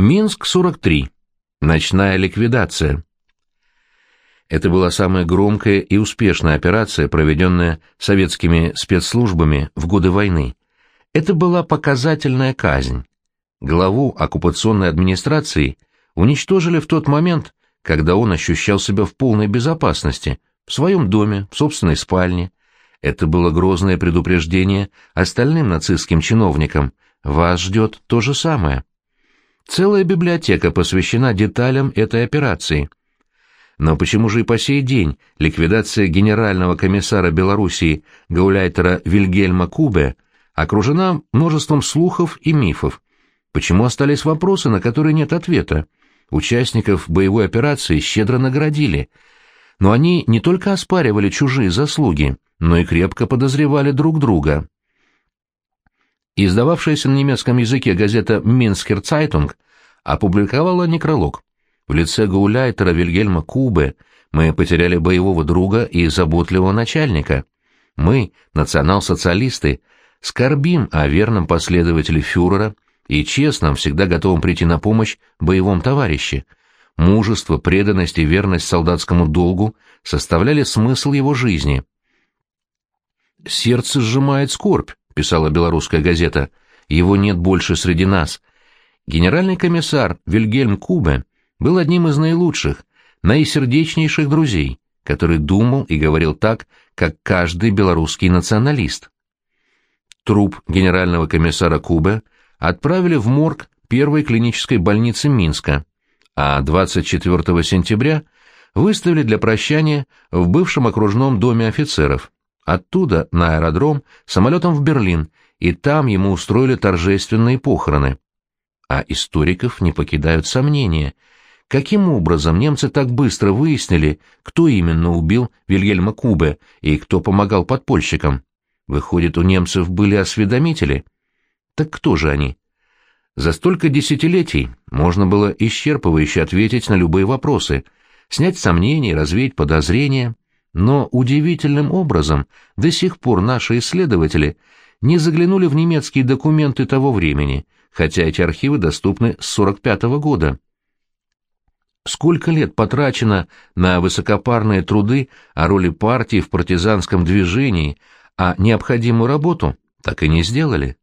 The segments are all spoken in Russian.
Минск-43. Ночная ликвидация. Это была самая громкая и успешная операция, проведенная советскими спецслужбами в годы войны. Это была показательная казнь. Главу оккупационной администрации уничтожили в тот момент, когда он ощущал себя в полной безопасности, в своем доме, в собственной спальне. Это было грозное предупреждение остальным нацистским чиновникам. Вас ждет то же самое. Целая библиотека посвящена деталям этой операции. Но почему же и по сей день ликвидация генерального комиссара Белоруссии гауляйтера Вильгельма Кубе окружена множеством слухов и мифов? Почему остались вопросы, на которые нет ответа? Участников боевой операции щедро наградили, но они не только оспаривали чужие заслуги, но и крепко подозревали друг друга. Издававшаяся на немецком языке газета «Минскер Цайтунг» опубликовала некролог. В лице гауляйтера Вильгельма Кубе мы потеряли боевого друга и заботливого начальника. Мы, национал-социалисты, скорбим о верном последователе фюрера и честном, всегда готовом прийти на помощь боевом товарище. Мужество, преданность и верность солдатскому долгу составляли смысл его жизни. «Сердце сжимает скорбь», — писала белорусская газета. «Его нет больше среди нас. Генеральный комиссар Вильгельм Кубе был одним из наилучших, наисердечнейших друзей, который думал и говорил так, как каждый белорусский националист. Труп генерального комиссара Кубе отправили в морг первой клинической больницы Минска, а 24 сентября выставили для прощания в бывшем окружном доме офицеров. Оттуда на аэродром самолетом в Берлин, и там ему устроили торжественные похороны. А историков не покидают сомнения. Каким образом немцы так быстро выяснили, кто именно убил Вильгельма Кубе и кто помогал подпольщикам? Выходит, у немцев были осведомители? Так кто же они? За столько десятилетий можно было исчерпывающе ответить на любые вопросы, снять сомнения, развеять подозрения, но удивительным образом до сих пор наши исследователи не заглянули в немецкие документы того времени — хотя эти архивы доступны с 45 -го года. Сколько лет потрачено на высокопарные труды о роли партии в партизанском движении, а необходимую работу так и не сделали.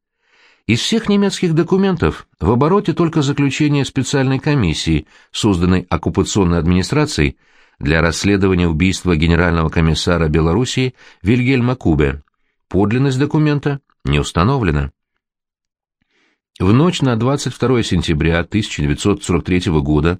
Из всех немецких документов в обороте только заключение специальной комиссии, созданной оккупационной администрацией для расследования убийства генерального комиссара Белоруссии Вильгельма Кубе. Подлинность документа не установлена. В ночь на 22 сентября 1943 года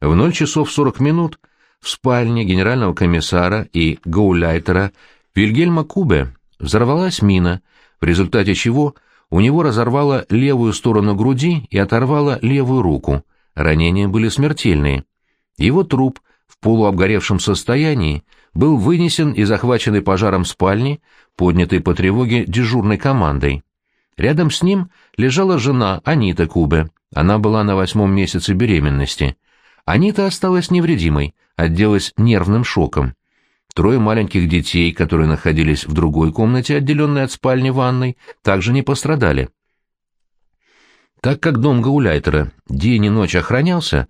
в 0 часов 40 минут в спальне генерального комиссара и гауляйтера Вильгельма Кубе взорвалась мина, в результате чего у него разорвало левую сторону груди и оторвало левую руку. Ранения были смертельные. Его труп в полуобгоревшем состоянии был вынесен и захваченный пожаром спальни, поднятый по тревоге дежурной командой. Рядом с ним лежала жена Анита Кубе. Она была на восьмом месяце беременности. Анита осталась невредимой, отделалась нервным шоком. Трое маленьких детей, которые находились в другой комнате, отделенной от спальни ванной, также не пострадали. Так как дом Гауляйтера день и ночь охранялся,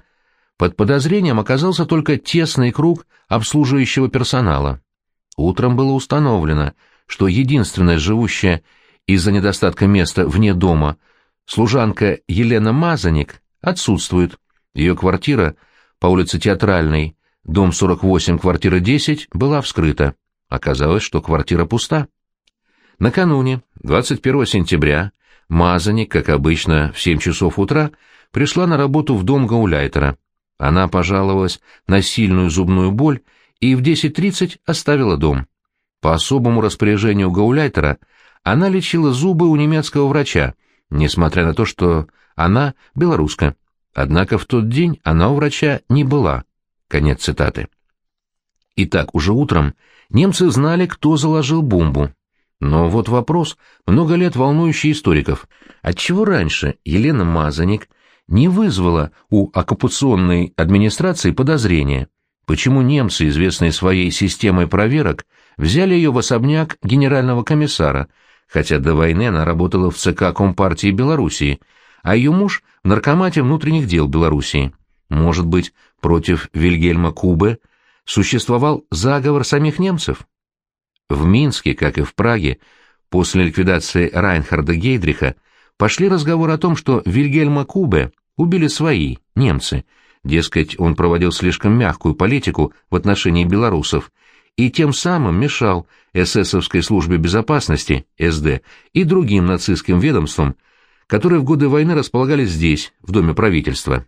под подозрением оказался только тесный круг обслуживающего персонала. Утром было установлено, что единственная живущая из-за недостатка места вне дома, служанка Елена Мазаник отсутствует. Ее квартира по улице Театральной, дом 48, квартира 10, была вскрыта. Оказалось, что квартира пуста. Накануне, 21 сентября, Мазаник, как обычно, в 7 часов утра, пришла на работу в дом Гауляйтера. Она пожаловалась на сильную зубную боль и в 10.30 оставила дом. По особому распоряжению Гауляйтера она лечила зубы у немецкого врача, несмотря на то, что она белоруска. Однако в тот день она у врача не была. Конец цитаты. Итак, уже утром немцы знали, кто заложил бомбу. Но вот вопрос, много лет волнующий историков. Отчего раньше Елена Мазаник не вызвала у оккупационной администрации подозрения? Почему немцы, известные своей системой проверок, взяли ее в особняк генерального комиссара, хотя до войны она работала в ЦК Компартии Белоруссии, а ее муж в наркомате внутренних дел Белоруссии. Может быть, против Вильгельма Кубе существовал заговор самих немцев? В Минске, как и в Праге, после ликвидации Райнхарда Гейдриха, пошли разговоры о том, что Вильгельма Кубе убили свои, немцы. Дескать, он проводил слишком мягкую политику в отношении белорусов и тем самым мешал эсэсовской службе безопасности, СД, и другим нацистским ведомствам, которые в годы войны располагались здесь, в Доме правительства.